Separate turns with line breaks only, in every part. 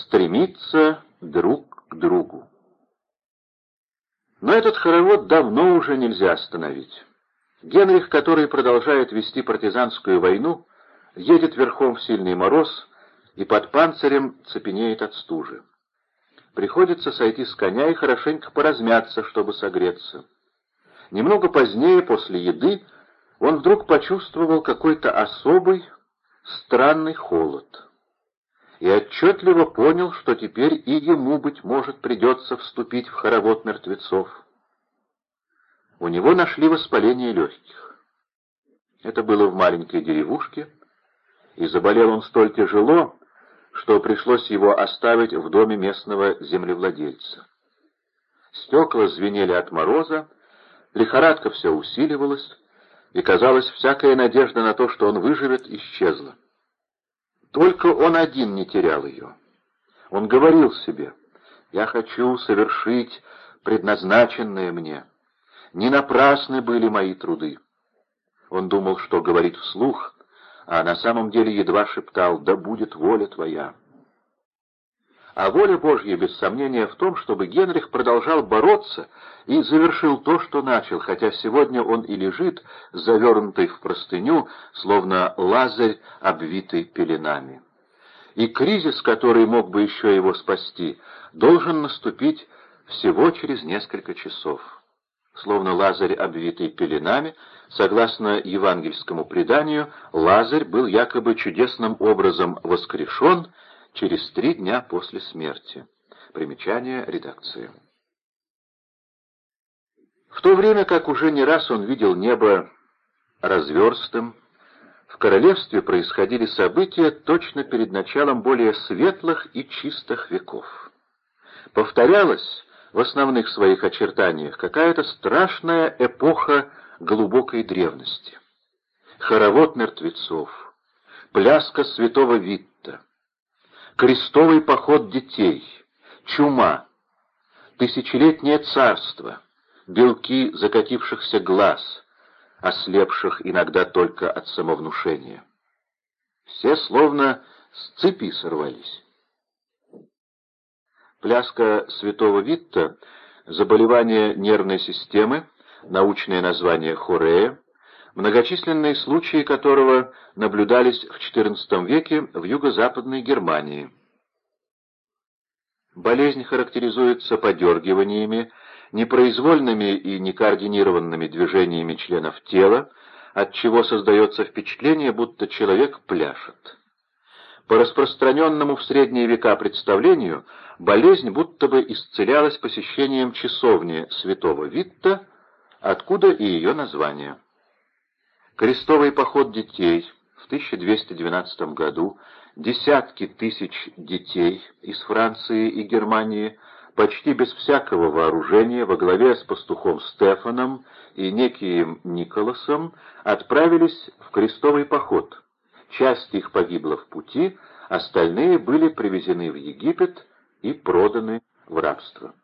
стремиться друг к другу. Но этот хоровод давно уже нельзя остановить. Генрих, который продолжает вести партизанскую войну, едет верхом в сильный мороз и под панцирем цепенеет от стужи. Приходится сойти с коня и хорошенько поразмяться, чтобы согреться. Немного позднее, после еды, он вдруг почувствовал какой-то особый, странный холод. И отчетливо понял, что теперь и ему, быть может, придется вступить в хоровод мертвецов. У него нашли воспаление легких. Это было в маленькой деревушке, и заболел он столь тяжело, что пришлось его оставить в доме местного землевладельца. Стекла звенели от мороза, лихорадка все усиливалась, и, казалось, всякая надежда на то, что он выживет, исчезла. Только он один не терял ее. Он говорил себе, «Я хочу совершить предназначенное мне. Не напрасны были мои труды». Он думал, что говорит вслух, а на самом деле едва шептал «Да будет воля твоя». А воля Божья, без сомнения, в том, чтобы Генрих продолжал бороться и завершил то, что начал, хотя сегодня он и лежит, завернутый в простыню, словно лазарь, обвитый пеленами. И кризис, который мог бы еще его спасти, должен наступить всего через несколько часов. Словно Лазарь, обвитый пеленами, согласно евангельскому преданию, Лазарь был якобы чудесным образом воскрешен через три дня после смерти. Примечание редакции. В то время как уже не раз он видел небо разверстым, в королевстве происходили события точно перед началом более светлых и чистых веков. Повторялась в основных своих очертаниях какая-то страшная эпоха глубокой древности. Хоровод мертвецов, пляска святого Витта, крестовый поход детей, чума, тысячелетнее царство, белки закатившихся глаз, ослепших иногда только от самовнушения. Все словно с цепи сорвались. Пляска святого Витта — заболевание нервной системы, научное название хорея, многочисленные случаи которого наблюдались в XIV веке в юго-западной Германии. Болезнь характеризуется подергиваниями, непроизвольными и некоординированными движениями членов тела, от чего создается впечатление, будто человек пляшет. По распространенному в средние века представлению, болезнь будто бы исцелялась посещением часовни святого Витта, откуда и ее название. Крестовый поход детей в 1212 году десятки тысяч детей из Франции и Германии почти без всякого вооружения во главе с пастухом Стефаном и неким Николасом отправились в крестовый поход. Часть их погибла в пути, остальные были привезены в Египет и проданы в рабство.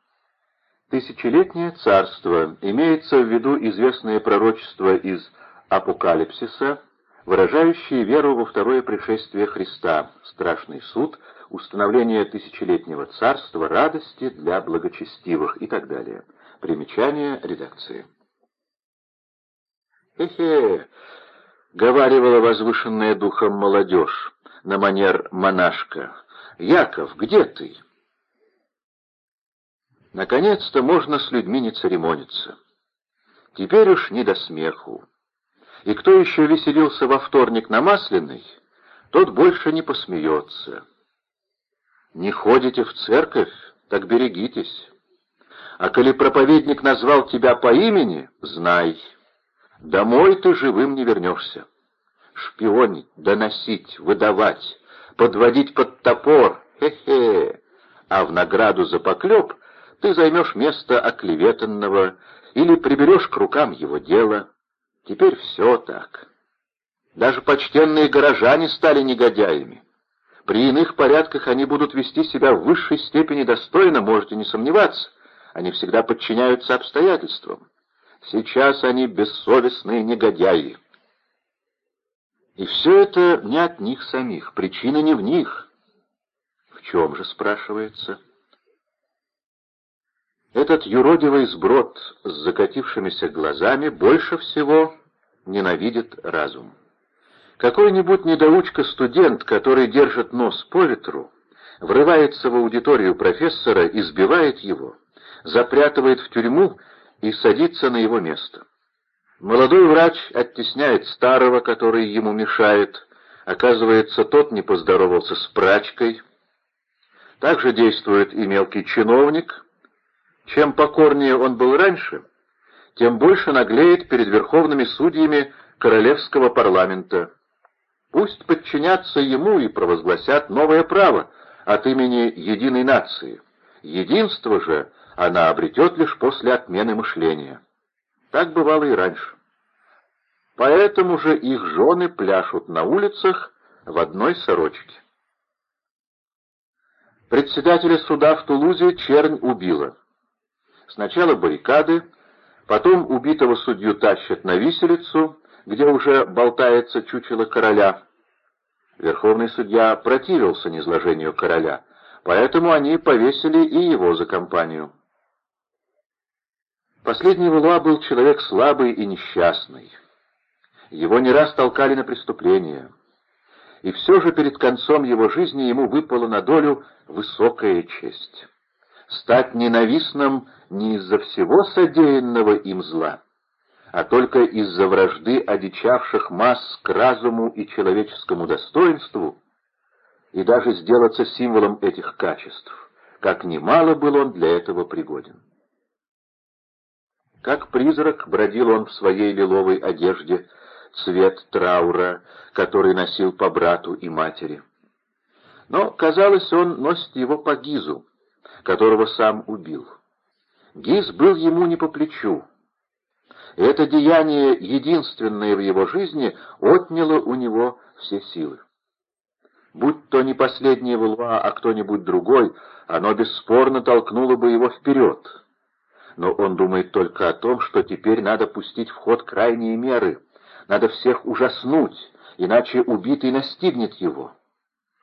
Тысячелетнее царство имеется в виду известное пророчество из Апокалипсиса, выражающие веру во второе пришествие Христа, страшный суд, установление тысячелетнего царства, радости для благочестивых и так далее. Примечание редакции. «Хе-хе!» — говаривала возвышенная духом молодежь на манер монашка. «Яков, где ты?» Наконец-то можно с людьми не церемониться. Теперь уж не до смеху. И кто еще веселился во вторник на Масляной, тот больше не посмеется. Не ходите в церковь, так берегитесь. А коли проповедник назвал тебя по имени, знай, домой ты живым не вернешься. Шпионить, доносить, выдавать, подводить под топор, хе-хе, а в награду за поклеп ты займешь место оклеветанного или приберешь к рукам его дело. Теперь все так. Даже почтенные горожане стали негодяями. При иных порядках они будут вести себя в высшей степени достойно, можете не сомневаться. Они всегда подчиняются обстоятельствам. Сейчас они бессовестные негодяи. И все это не от них самих, причина не в них. В чем же, спрашивается? Этот юродивый сброд с закатившимися глазами больше всего ненавидит разум. Какой-нибудь недоучка-студент, который держит нос по ветру, врывается в аудиторию профессора, избивает его, запрятывает в тюрьму и садится на его место. Молодой врач оттесняет старого, который ему мешает. Оказывается, тот не поздоровался с прачкой. Также действует и мелкий чиновник. Чем покорнее он был раньше, тем больше наглеет перед верховными судьями королевского парламента. Пусть подчинятся ему и провозгласят новое право от имени единой нации. Единство же она обретет лишь после отмены мышления. Так бывало и раньше. Поэтому же их жены пляшут на улицах в одной сорочке. Председателя суда в Тулузе чернь убила. Сначала баррикады, потом убитого судью тащат на виселицу, где уже болтается чучело короля. Верховный судья противился низложению короля, поэтому они повесили и его за компанию. Последний Валуа был человек слабый и несчастный. Его не раз толкали на преступления. И все же перед концом его жизни ему выпала на долю высокая честь. Стать ненавистным не из-за всего содеянного им зла, а только из-за вражды одичавших масс к разуму и человеческому достоинству, и даже сделаться символом этих качеств, как немало был он для этого пригоден. Как призрак бродил он в своей лиловой одежде, цвет траура, который носил по брату и матери. Но, казалось, он носит его по Гизу, которого сам убил. Гиз был ему не по плечу. Это деяние, единственное в его жизни, отняло у него все силы. Будь то не последний Вулва, а кто-нибудь другой, оно бесспорно толкнуло бы его вперед но он думает только о том, что теперь надо пустить в ход крайние меры, надо всех ужаснуть, иначе убитый настигнет его.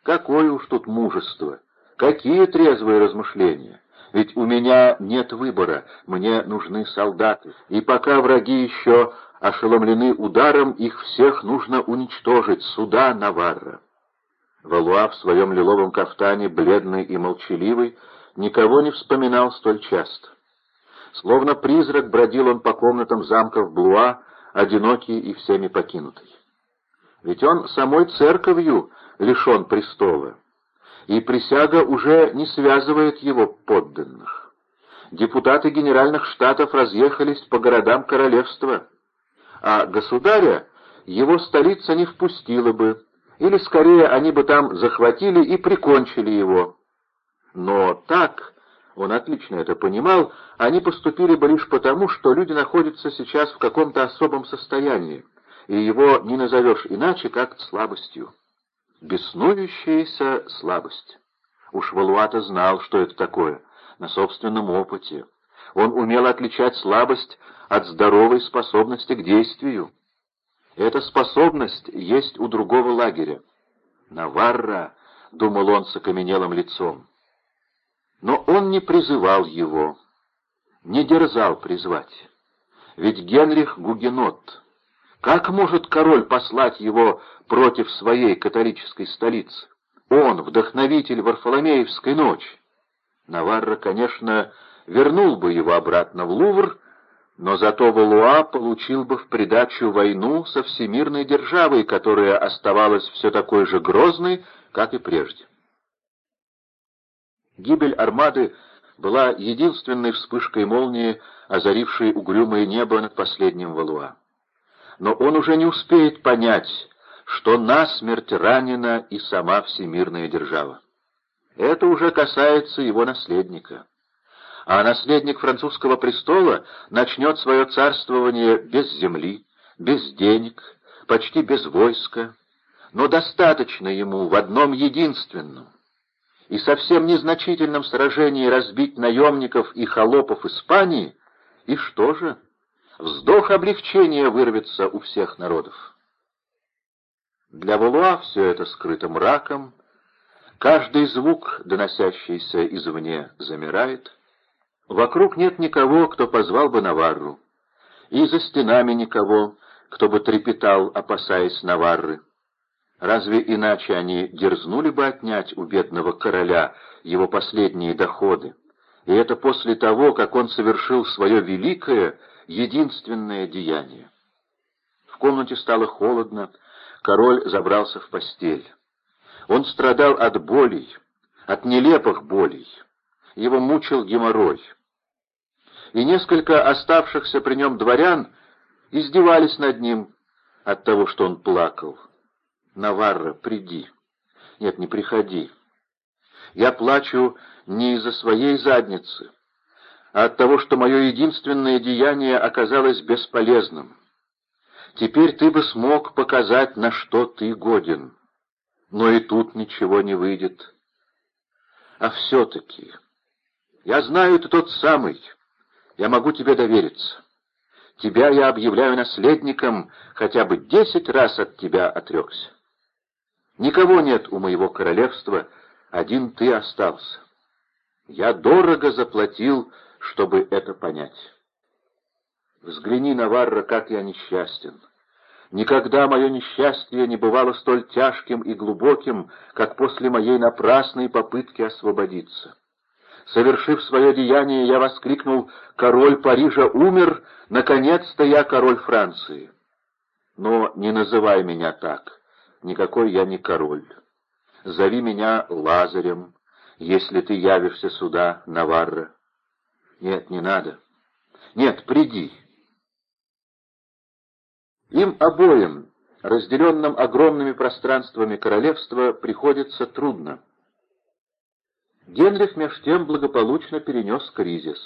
Какое уж тут мужество, какие трезвые размышления. Ведь у меня нет выбора, мне нужны солдаты, и пока враги еще ошеломлены ударом, их всех нужно уничтожить, суда Наварра. Валуа в своем лиловом кафтане, бледный и молчаливый, никого не вспоминал столь часто. Словно призрак бродил он по комнатам замков Блуа, одинокий и всеми покинутый. Ведь он самой церковью лишен престола, и присяга уже не связывает его подданных. Депутаты генеральных штатов разъехались по городам королевства, а государя его столица не впустила бы, или скорее они бы там захватили и прикончили его. Но так он отлично это понимал, они поступили бы лишь потому, что люди находятся сейчас в каком-то особом состоянии, и его не назовешь иначе, как слабостью. Беснующаяся слабость. Уж Валуата знал, что это такое, на собственном опыте. Он умел отличать слабость от здоровой способности к действию. Эта способность есть у другого лагеря. «Наварра», — думал он с окаменелым лицом, — но он не призывал его, не дерзал призвать. Ведь Генрих Гугенот. Как может король послать его против своей католической столицы? Он, вдохновитель Варфоломеевской ночи. Наварра, конечно, вернул бы его обратно в Лувр, но зато Валуа получил бы в придачу войну со всемирной державой, которая оставалась все такой же грозной, как и прежде. Гибель армады была единственной вспышкой молнии, озарившей угрюмое небо над последним Валуа. Но он уже не успеет понять, что насмерть ранена и сама всемирная держава. Это уже касается его наследника. А наследник французского престола начнет свое царствование без земли, без денег, почти без войска, но достаточно ему в одном единственном и совсем незначительном сражении разбить наемников и холопов Испании, и что же? Вздох облегчения вырвется у всех народов. Для Валуа все это скрыто мраком, Каждый звук, доносящийся извне, замирает. Вокруг нет никого, кто позвал бы Наварру. И за стенами никого, кто бы трепетал, опасаясь Наварры. Разве иначе они дерзнули бы отнять у бедного короля его последние доходы? И это после того, как он совершил свое великое, единственное деяние. В комнате стало холодно, король забрался в постель. Он страдал от болей, от нелепых болей. Его мучил геморрой. И несколько оставшихся при нем дворян издевались над ним от того, что он плакал. «Наварра, приди». «Нет, не приходи. Я плачу не из-за своей задницы, а от того, что мое единственное деяние оказалось бесполезным. Теперь ты бы смог показать, на что ты годен» но и тут ничего не выйдет. А все-таки, я знаю, ты тот самый, я могу тебе довериться. Тебя я объявляю наследником, хотя бы десять раз от тебя отрекся. Никого нет у моего королевства, один ты остался. Я дорого заплатил, чтобы это понять. Взгляни, Наварра, как я несчастен. Никогда мое несчастье не бывало столь тяжким и глубоким, как после моей напрасной попытки освободиться. Совершив свое деяние, я воскликнул «Король Парижа умер! Наконец-то я король Франции!» Но не называй меня так, никакой я не король. Зови меня Лазарем, если ты явишься сюда, Наварра. Нет, не надо. Нет, приди. Им обоим, разделенным огромными пространствами королевства, приходится трудно. Генрих меж тем благополучно перенес кризис.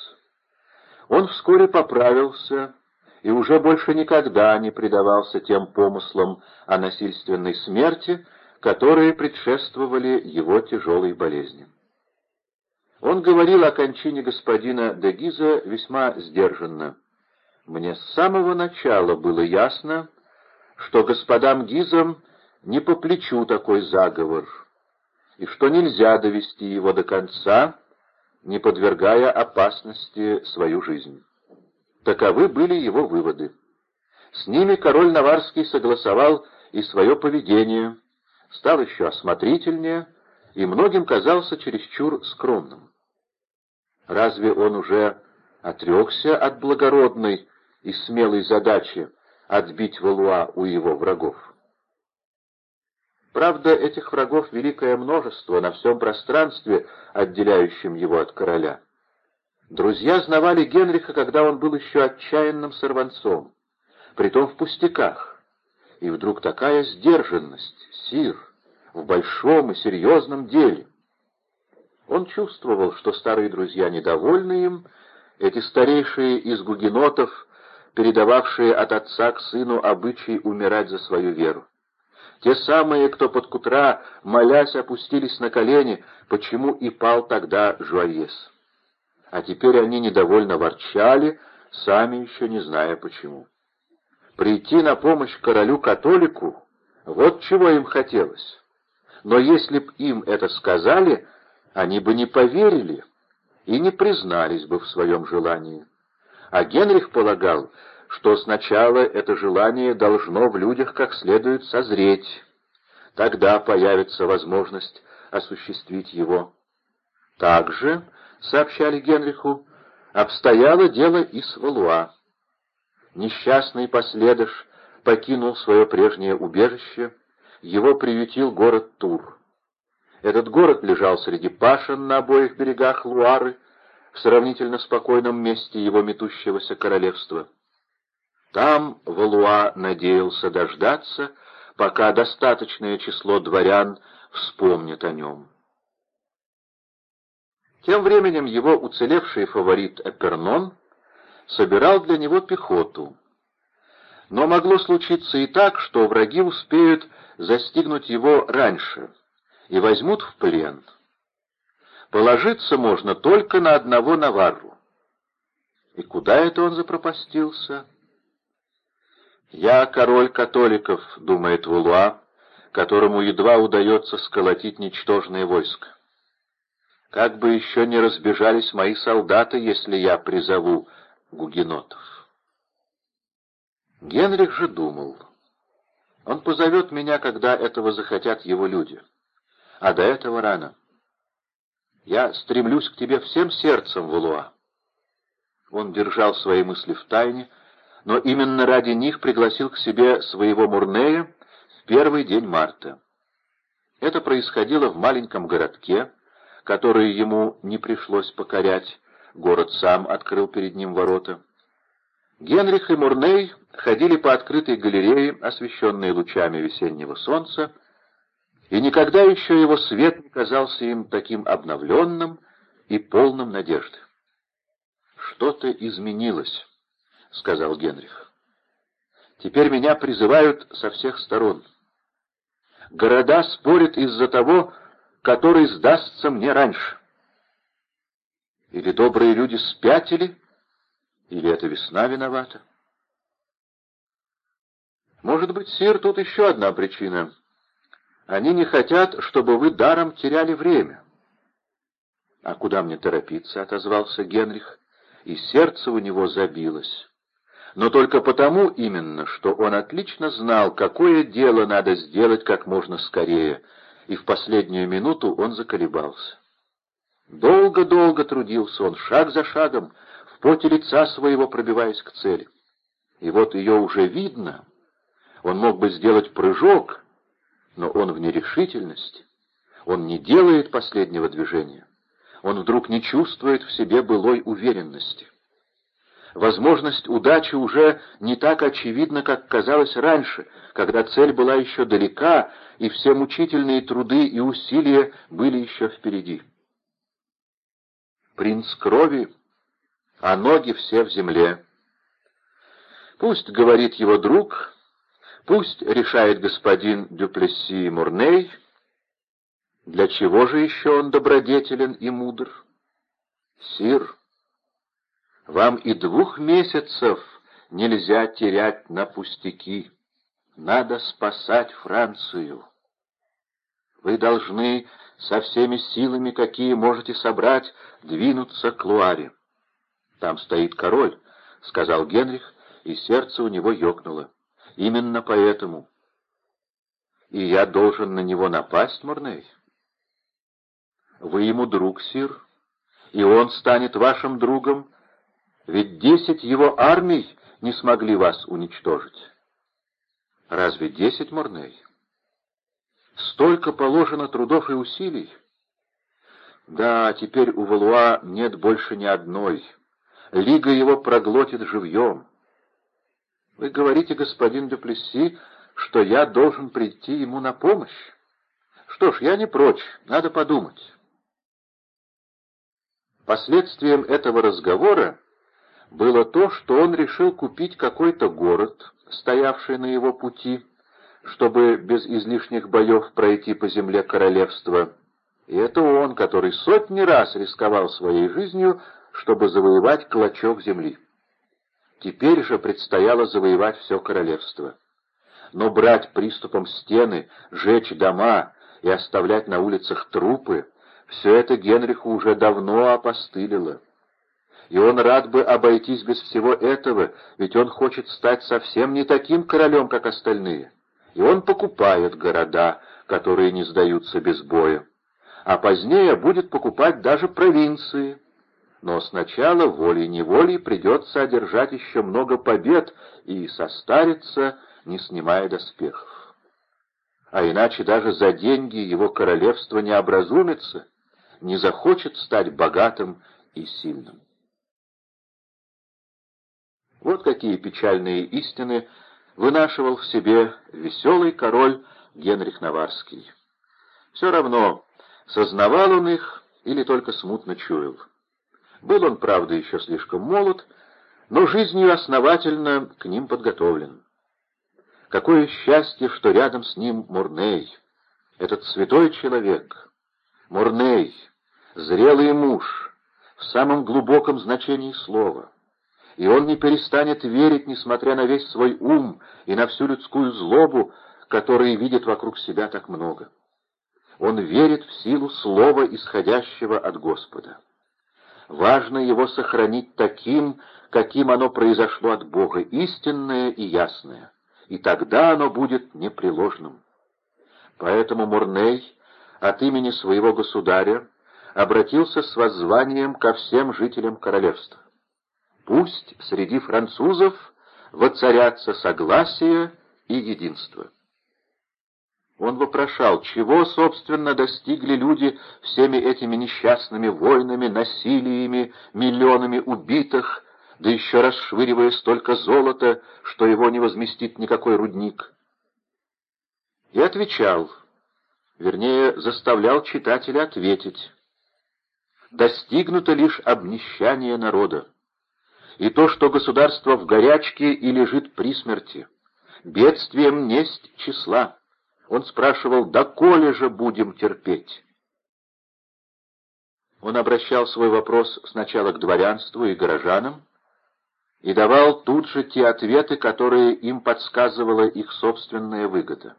Он вскоре поправился и уже больше никогда не предавался тем помыслам о насильственной смерти, которые предшествовали его тяжелой болезни. Он говорил о кончине господина де Гиза весьма сдержанно. Мне с самого начала было ясно, что господам Гизам не по плечу такой заговор, и что нельзя довести его до конца, не подвергая опасности свою жизнь. Таковы были его выводы. С ними король Наварский согласовал и свое поведение, стал еще осмотрительнее и многим казался чересчур скромным. Разве он уже отрекся от благородной, и смелой задачи отбить Валуа у его врагов. Правда, этих врагов великое множество на всем пространстве, отделяющем его от короля. Друзья знавали Генриха, когда он был еще отчаянным сорванцом, притом в пустяках. И вдруг такая сдержанность, сир, в большом и серьезном деле. Он чувствовал, что старые друзья недовольны им, эти старейшие из гугенотов передававшие от отца к сыну обычай умирать за свою веру. Те самые, кто под кутра, молясь, опустились на колени, почему и пал тогда Жуальес. А теперь они недовольно ворчали, сами еще не зная почему. Прийти на помощь королю-католику — вот чего им хотелось. Но если б им это сказали, они бы не поверили и не признались бы в своем желании. А Генрих полагал, что сначала это желание должно в людях как следует созреть. Тогда появится возможность осуществить его. Также, сообщали Генриху, обстояло дело и с Валуа. Несчастный последыш покинул свое прежнее убежище, его приютил город Тур. Этот город лежал среди пашен на обоих берегах Луары, в сравнительно спокойном месте его метущегося королевства. Там Валуа надеялся дождаться, пока достаточное число дворян вспомнит о нем. Тем временем его уцелевший фаворит Эпернон собирал для него пехоту. Но могло случиться и так, что враги успеют застигнуть его раньше и возьмут в плен — Положиться можно только на одного Наварру. И куда это он запропастился? «Я король католиков», — думает Вулуа, которому едва удается сколотить ничтожное войско. Как бы еще не разбежались мои солдаты, если я призову гугенотов. Генрих же думал, он позовет меня, когда этого захотят его люди, а до этого рано. Я стремлюсь к тебе всем сердцем, Валуа. Он держал свои мысли в тайне, но именно ради них пригласил к себе своего Мурнея в первый день марта. Это происходило в маленьком городке, который ему не пришлось покорять, город сам открыл перед ним ворота. Генрих и Мурней ходили по открытой галерее, освещенной лучами весеннего солнца, и никогда еще его свет не казался им таким обновленным и полным надежды. «Что-то изменилось», — сказал Генрих. «Теперь меня призывают со всех сторон. Города спорят из-за того, который сдастся мне раньше. Или добрые люди спятили, или эта весна виновата. Может быть, Сир, тут еще одна причина. Они не хотят, чтобы вы даром теряли время. — А куда мне торопиться? — отозвался Генрих, и сердце у него забилось. Но только потому именно, что он отлично знал, какое дело надо сделать как можно скорее — и в последнюю минуту он заколебался. Долго-долго трудился он, шаг за шагом, в поте лица своего пробиваясь к цели. И вот ее уже видно. Он мог бы сделать прыжок, но он в нерешительности. Он не делает последнего движения. Он вдруг не чувствует в себе былой уверенности. Возможность удачи уже не так очевидна, как казалось раньше, когда цель была еще далека, и все мучительные труды и усилия были еще впереди. Принц крови, а ноги все в земле. Пусть говорит его друг, пусть решает господин Дюплесси Мурней, для чего же еще он добродетелен и мудр? Сир, вам и двух месяцев нельзя терять на пустяки. Надо спасать Францию. Вы должны со всеми силами, какие можете собрать, двинуться к Луаре. Там стоит король, — сказал Генрих, и сердце у него ёкнуло. Именно поэтому. И я должен на него напасть, Мурней? Вы ему друг, сир, и он станет вашим другом, ведь десять его армий не смогли вас уничтожить. Разве десять, Морней? Столько положено трудов и усилий. Да, теперь у Валуа нет больше ни одной. Лига его проглотит живьем. Вы говорите, господин Дюплесси, что я должен прийти ему на помощь? Что ж, я не прочь, надо подумать. Последствием этого разговора было то, что он решил купить какой-то город, стоявший на его пути, чтобы без излишних боев пройти по земле королевства. И это он, который сотни раз рисковал своей жизнью, чтобы завоевать клочок земли. Теперь же предстояло завоевать все королевство. Но брать приступом стены, жечь дома и оставлять на улицах трупы — все это Генриху уже давно опостылило и он рад бы обойтись без всего этого, ведь он хочет стать совсем не таким королем, как остальные. И он покупает города, которые не сдаются без боя, а позднее будет покупать даже провинции. Но сначала волей-неволей придется одержать еще много побед и состариться, не снимая доспехов. А иначе даже за деньги его королевство не образумится, не захочет стать богатым и сильным. Вот какие печальные истины вынашивал в себе веселый король Генрих Наварский. Все равно, сознавал он их или только смутно чуял. Был он, правда, еще слишком молод, но жизнью основательно к ним подготовлен. Какое счастье, что рядом с ним Мурней, этот святой человек. Мурней, зрелый муж, в самом глубоком значении слова и он не перестанет верить, несмотря на весь свой ум и на всю людскую злобу, который видит вокруг себя так много. Он верит в силу слова, исходящего от Господа. Важно его сохранить таким, каким оно произошло от Бога, истинное и ясное, и тогда оно будет непреложным. Поэтому Мурней от имени своего государя обратился с воззванием ко всем жителям королевства. Пусть среди французов воцарятся согласие и единство. Он вопрошал, чего, собственно, достигли люди всеми этими несчастными войнами, насилиями, миллионами убитых, да еще расшвыривая столько золота, что его не возместит никакой рудник. И отвечал, вернее, заставлял читателя ответить. Достигнуто лишь обнищание народа. И то, что государство в горячке и лежит при смерти. Бедствием несть числа. Он спрашивал, доколе же будем терпеть? Он обращал свой вопрос сначала к дворянству и горожанам, и давал тут же те ответы, которые им подсказывала их собственная выгода.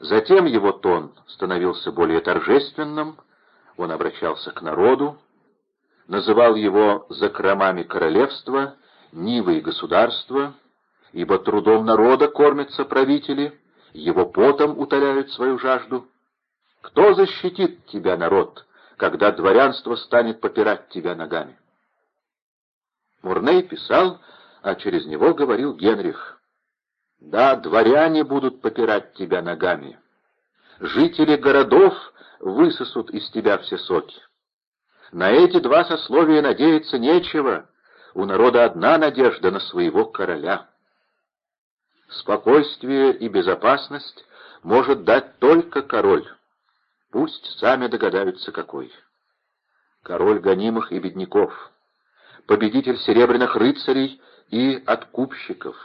Затем его тон становился более торжественным, он обращался к народу, называл его закромами королевства, нивой государства, ибо трудом народа кормятся правители, его потом утоляют свою жажду. Кто защитит тебя, народ, когда дворянство станет попирать тебя ногами? Мурней писал, а через него говорил Генрих. Да, дворяне будут попирать тебя ногами. Жители городов высосут из тебя все соки. На эти два сословия надеяться нечего, у народа одна надежда на своего короля. Спокойствие и безопасность может дать только король. Пусть сами догадаются, какой. Король гонимых и бедняков, победитель серебряных рыцарей и откупщиков.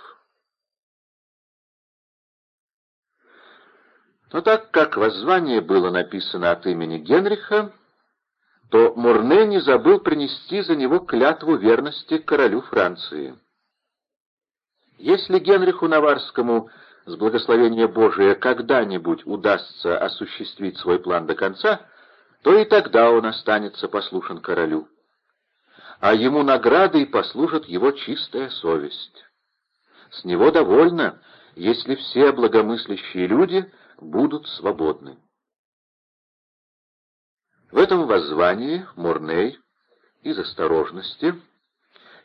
Но так как воззвание было написано от имени Генриха, то Мурне не забыл принести за него клятву верности королю Франции. Если Генриху Наварскому с благословения Божия когда-нибудь удастся осуществить свой план до конца, то и тогда он останется послушен королю. А ему наградой послужит его чистая совесть. С него довольно, если все благомыслящие люди будут свободны. В этом воззвании Мурней из осторожности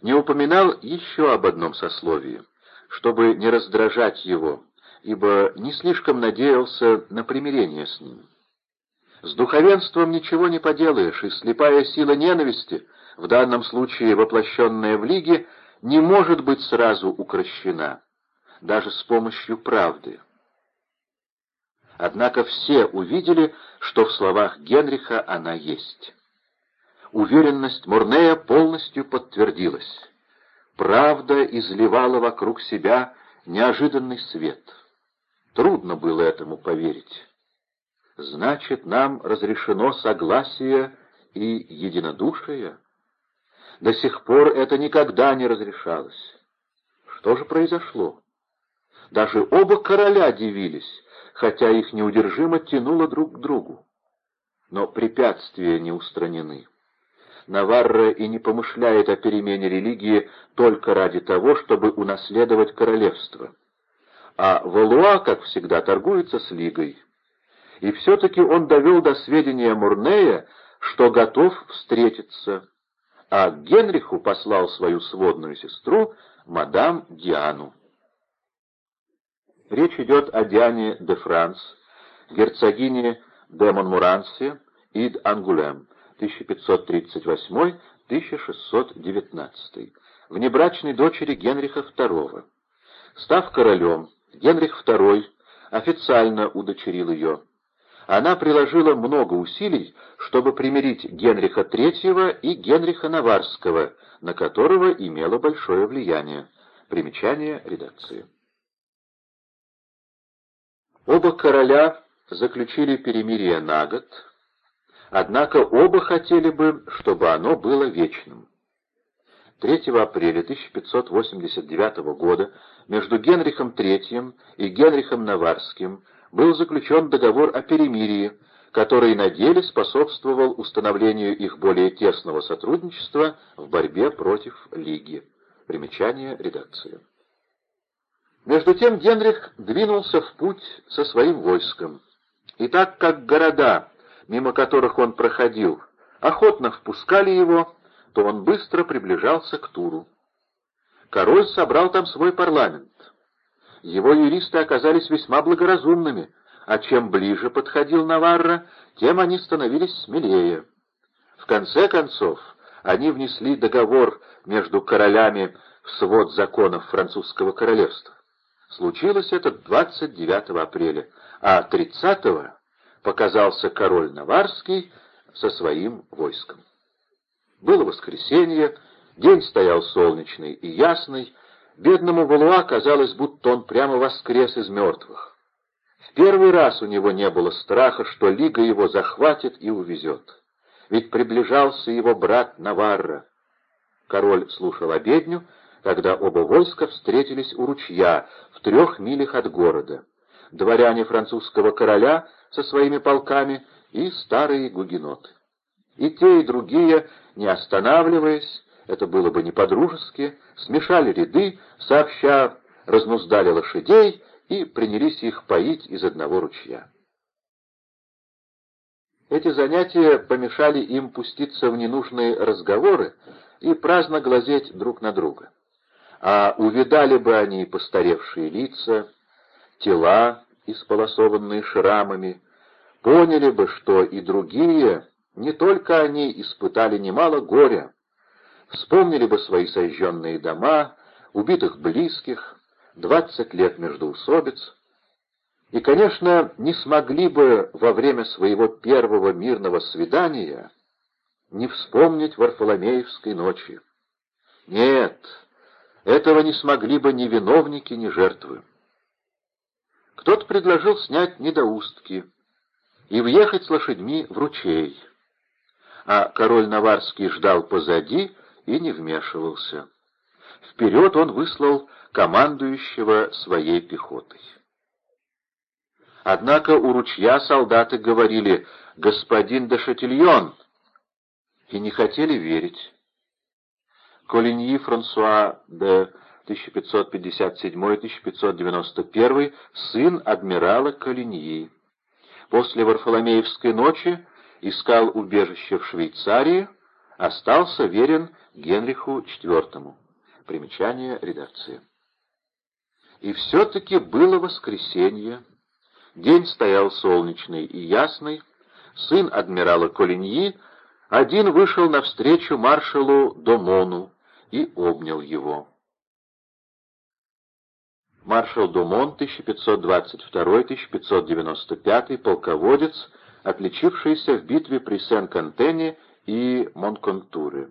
не упоминал еще об одном сословии — чтобы не раздражать его, ибо не слишком надеялся на примирение с ним. С духовенством ничего не поделаешь, и слепая сила ненависти, в данном случае воплощенная в Лиге, не может быть сразу укращена, даже с помощью правды. Однако все увидели, что в словах Генриха она есть. Уверенность Мурнея полностью подтвердилась правда изливала вокруг себя неожиданный свет. Трудно было этому поверить. Значит, нам разрешено согласие и единодушие? До сих пор это никогда не разрешалось. Что же произошло? Даже оба короля дивились, хотя их неудержимо тянуло друг к другу. Но препятствия не устранены. Наварра и не помышляет о перемене религии только ради того, чтобы унаследовать королевство. А Валуа, как всегда, торгуется с Лигой. И все-таки он довел до сведения Мурнея, что готов встретиться, а Генриху послал свою сводную сестру, мадам Диану. Речь идет о Диане де Франс, герцогине де Монмуранси и Ангулем, 1538-1619, внебрачной дочери Генриха II. Став королем, Генрих II официально удочерил ее. Она приложила много усилий, чтобы примирить Генриха III и Генриха Наварского, на которого имела большое влияние. Примечание редакции. Оба короля заключили перемирие на год, Однако оба хотели бы, чтобы оно было вечным. 3 апреля 1589 года между Генрихом III и Генрихом Наварским был заключен договор о перемирии, который на деле способствовал установлению их более тесного сотрудничества в борьбе против Лиги. Примечание редакции. Между тем Генрих двинулся в путь со своим войском. И так как города, мимо которых он проходил, охотно впускали его, то он быстро приближался к Туру. Король собрал там свой парламент. Его юристы оказались весьма благоразумными, а чем ближе подходил Наварра, тем они становились смелее. В конце концов, они внесли договор между королями в свод законов французского королевства. Случилось это 29 апреля, а 30 показался король Наварский со своим войском. Было воскресенье, день стоял солнечный и ясный, бедному Валуа казалось, будто он прямо воскрес из мертвых. В первый раз у него не было страха, что Лига его захватит и увезет. Ведь приближался его брат Наварра. Король слушал обедню, когда оба войска встретились у ручья в трех милях от города. Дворяне французского короля со своими полками и старые гугеноты. И те, и другие, не останавливаясь, это было бы не по-дружески, смешали ряды, сообща разнуздали лошадей и принялись их поить из одного ручья. Эти занятия помешали им пуститься в ненужные разговоры и праздно глазеть друг на друга. А увидали бы они постаревшие лица, тела, исполосованные шрамами, поняли бы, что и другие не только они испытали немало горя, вспомнили бы свои сожженные дома, убитых близких, двадцать лет междоусобиц, и, конечно, не смогли бы во время своего первого мирного свидания не вспомнить Варфоломеевской ночи. Нет, этого не смогли бы ни виновники, ни жертвы. Кто-то предложил снять недоустки и въехать с лошадьми в ручей а король Наварский ждал позади и не вмешивался. Вперед он выслал командующего своей пехотой. Однако у ручья солдаты говорили «Господин де Шатильон!» и не хотели верить. Колиньи Франсуа де 1557-1591, сын адмирала Колиньи. После Варфоломеевской ночи искал убежище в Швейцарии, остался верен Генриху IV. Примечание редакции. И все-таки было воскресенье. День стоял солнечный и ясный. Сын адмирала Колиньи один вышел навстречу маршалу Домону и обнял его. Маршал Думон, 1522-1595, полководец, отличившийся в битве при Сен-Кантене и Монконтуре.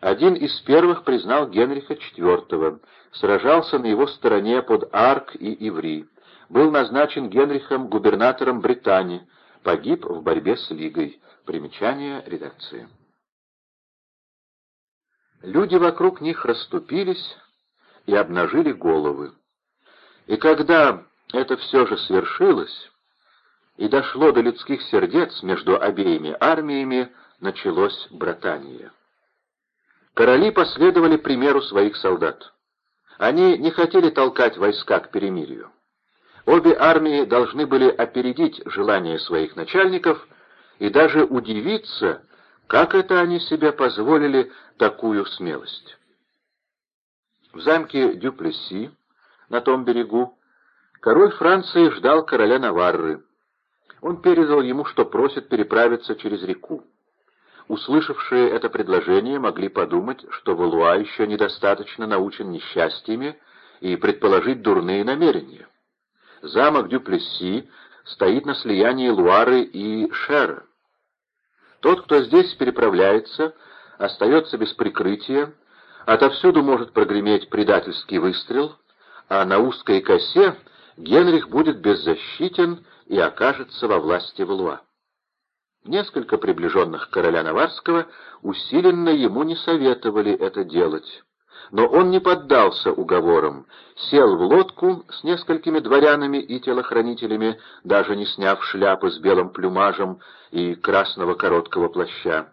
Один из первых признал Генриха IV, сражался на его стороне под Арк и Иври, был назначен Генрихом губернатором Британии, погиб в борьбе с Лигой. Примечание редакции. Люди вокруг них расступились и обнажили головы. И когда это все же свершилось, и дошло до людских сердец между обеими армиями, началось братание. Короли последовали примеру своих солдат. Они не хотели толкать войска к перемирию. Обе армии должны были опередить желания своих начальников и даже удивиться, как это они себе позволили такую смелость. В замке Дюплесси, на том берегу, король Франции ждал короля Наварры. Он передал ему, что просит переправиться через реку. Услышавшие это предложение могли подумать, что Валуа еще недостаточно научен несчастьями и предположить дурные намерения. Замок Дюплесси стоит на слиянии Луары и Шера. Тот, кто здесь переправляется, остается без прикрытия, отовсюду может прогреметь предательский выстрел, а на узкой косе Генрих будет беззащитен и окажется во власти Валуа. Несколько приближенных короля Наварского усиленно ему не советовали это делать. но он не поддался уговорам, сел в лодку с несколькими дворянами и телохранителями, даже не сняв шляпы с белым плюмажем и красного короткого плаща.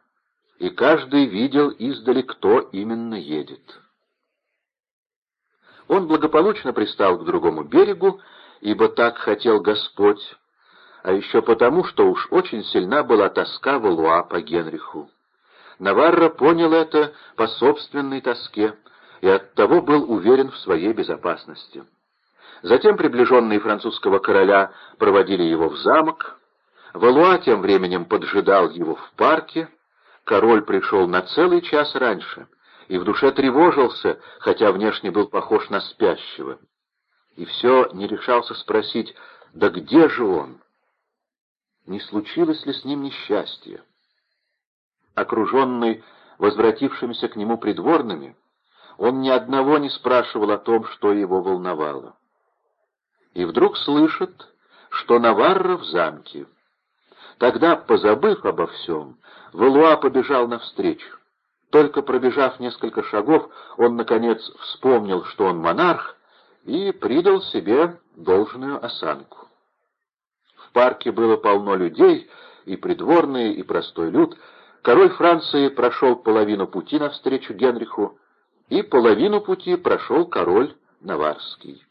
И каждый видел издали, кто именно едет. Он благополучно пристал к другому берегу, ибо так хотел Господь, а еще потому, что уж очень сильна была тоска Валуа по Генриху. Наварро понял это по собственной тоске и оттого был уверен в своей безопасности. Затем приближенные французского короля проводили его в замок, Валуа тем временем поджидал его в парке, король пришел на целый час раньше и в душе тревожился, хотя внешне был похож на спящего. И все не решался спросить, да где же он? Не случилось ли с ним несчастье? Окруженный возвратившимися к нему придворными, он ни одного не спрашивал о том, что его волновало. И вдруг слышит, что Наварра в замке. Тогда, позабыв обо всем, Валуа побежал навстречу. Только пробежав несколько шагов, он, наконец, вспомнил, что он монарх, и придал себе должную осанку. В парке было полно людей, и придворные, и простой люд. Король Франции прошел половину пути навстречу Генриху, и половину пути прошел король Наварский.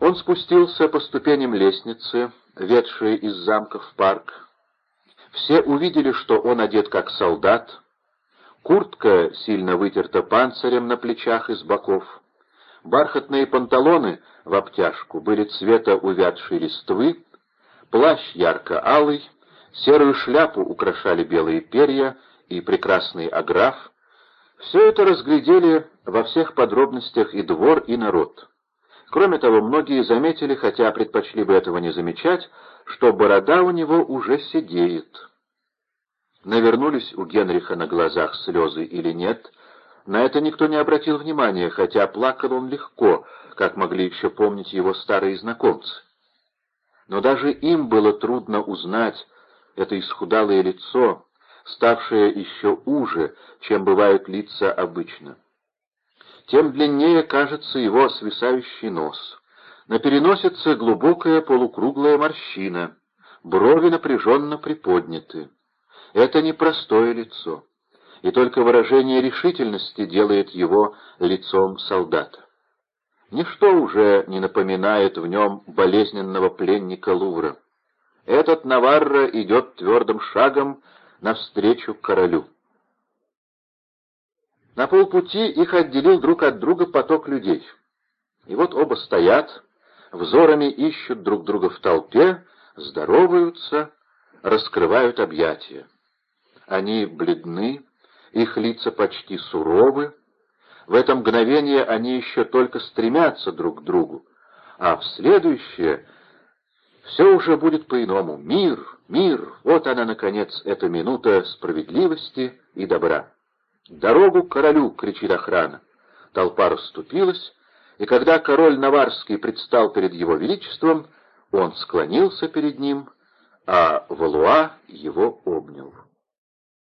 Он спустился по ступеням лестницы, ведшей из замка в парк. Все увидели, что он одет как солдат, куртка сильно вытерта панцирем на плечах и с боков, бархатные панталоны в обтяжку были цвета увядшей листвы, плащ ярко-алый, серую шляпу украшали белые перья и прекрасный аграф. Все это разглядели во всех подробностях и двор, и народ. Кроме того, многие заметили, хотя предпочли бы этого не замечать, что борода у него уже сидеет. Навернулись у Генриха на глазах слезы или нет, на это никто не обратил внимания, хотя плакал он легко, как могли еще помнить его старые знакомцы. Но даже им было трудно узнать это исхудалое лицо, ставшее еще уже, чем бывают лица обычно тем длиннее кажется его свисающий нос. На переносице глубокая полукруглая морщина, брови напряженно приподняты. Это непростое лицо, и только выражение решительности делает его лицом солдата. Ничто уже не напоминает в нем болезненного пленника Лувра. Этот Наварро идет твердым шагом навстречу королю. На полпути их отделил друг от друга поток людей. И вот оба стоят, взорами ищут друг друга в толпе, здороваются, раскрывают объятия. Они бледны, их лица почти суровы. В это мгновение они еще только стремятся друг к другу, а в следующее все уже будет по-иному. Мир, мир, вот она, наконец, эта минута справедливости и добра. «Дорогу королю!» — кричит охрана. Толпа расступилась, и когда король Наварский предстал перед его величеством, он склонился перед ним, а Валуа его обнял.